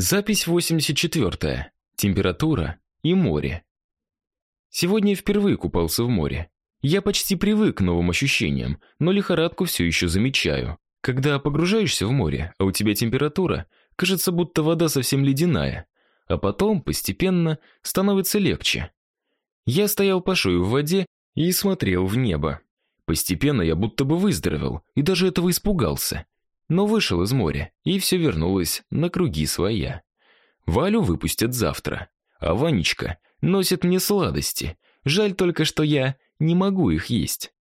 Запись 84. Температура и море. Сегодня я впервые купался в море. Я почти привык к новым ощущениям, но лихорадку все еще замечаю. Когда погружаешься в море, а у тебя температура, кажется, будто вода совсем ледяная, а потом постепенно становится легче. Я стоял по шею в воде и смотрел в небо. Постепенно я будто бы выздоровел и даже этого испугался но вышел из моря, и все вернулось на круги своя. Валю выпустят завтра, а Ванечка носит мне сладости. Жаль только, что я не могу их есть.